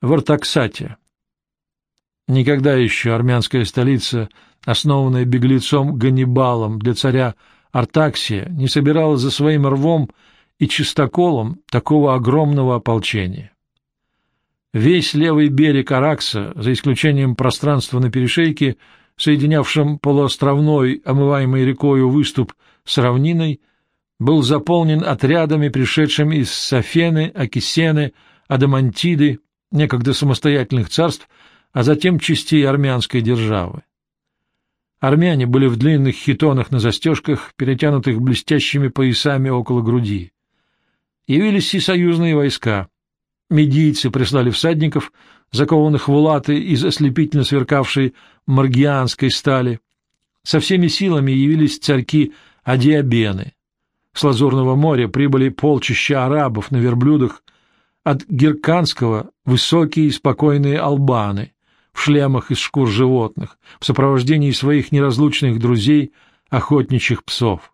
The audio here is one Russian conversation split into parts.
в Артаксате. Никогда еще армянская столица, основанная беглецом Ганнибалом для царя Артаксия, не собирала за своим рвом и чистоколом такого огромного ополчения. Весь левый берег Аракса, за исключением пространства на перешейке, соединявшем полуостровной, омываемый рекою выступ с равниной, был заполнен отрядами, пришедшими из Софены, Акисены, Адамантиды, некогда самостоятельных царств, а затем частей армянской державы. Армяне были в длинных хитонах на застежках, перетянутых блестящими поясами около груди. Явились и союзные войска. Медийцы прислали всадников, закованных в латы из ослепительно сверкавшей маргианской стали. Со всеми силами явились царьки Адиабены. С Лазурного моря прибыли полчища арабов на верблюдах, от Герканского — высокие и спокойные албаны, в шлемах из шкур животных, в сопровождении своих неразлучных друзей, охотничьих псов.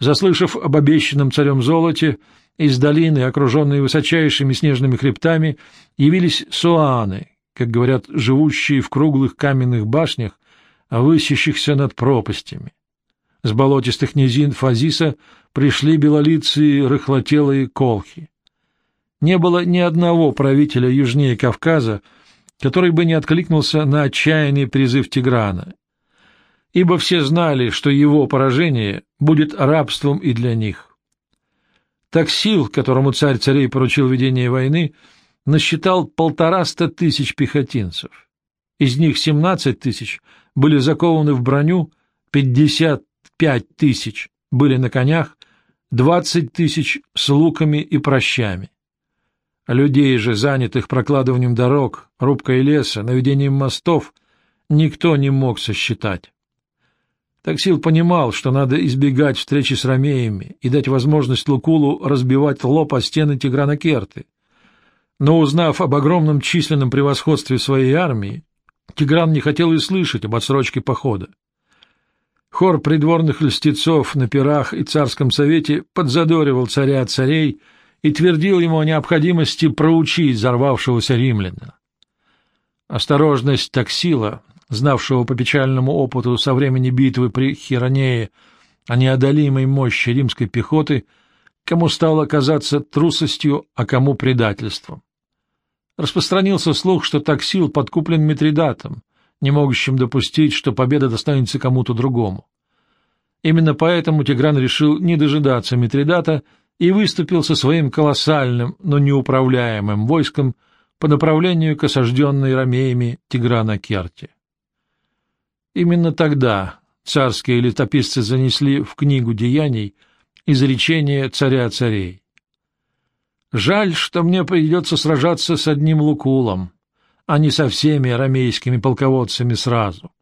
Заслышав об обещанном царем золоте, из долины, окруженной высочайшими снежными хребтами, явились суаны, как говорят, живущие в круглых каменных башнях, высящихся над пропастями. С болотистых низин Фазиса пришли белолицые рыхлотелые колхи. Не было ни одного правителя южнее Кавказа, который бы не откликнулся на отчаянный призыв Тиграна, ибо все знали, что его поражение будет рабством и для них. Таксил, которому царь царей поручил ведение войны, насчитал полтораста тысяч пехотинцев. Из них семнадцать тысяч были закованы в броню, пятьдесят пять тысяч были на конях, двадцать тысяч с луками и прощами. Людей же, занятых прокладыванием дорог, рубкой леса, наведением мостов, никто не мог сосчитать. Таксил понимал, что надо избегать встречи с ромеями и дать возможность Лукулу разбивать лоб о стены Тиграна Керты. Но узнав об огромном численном превосходстве своей армии, Тигран не хотел и слышать об отсрочке похода. Хор придворных льстецов на пирах и царском совете подзадоривал царя царей и твердил ему о необходимости проучить взорвавшегося римляна. Осторожность таксила знавшего по печальному опыту со времени битвы при Хиронее о неодолимой мощи римской пехоты, кому стало казаться трусостью, а кому предательством. Распространился слух, что таксил подкуплен Митридатом, не могущим допустить, что победа достанется кому-то другому. Именно поэтому Тигран решил не дожидаться Митридата и выступил со своим колоссальным, но неуправляемым войском по направлению к осажденной ромеями Тиграна Керти. Именно тогда царские летописцы занесли в книгу деяний изречение царя царей. «Жаль, что мне придется сражаться с одним Лукулом, а не со всеми ромейскими полководцами сразу.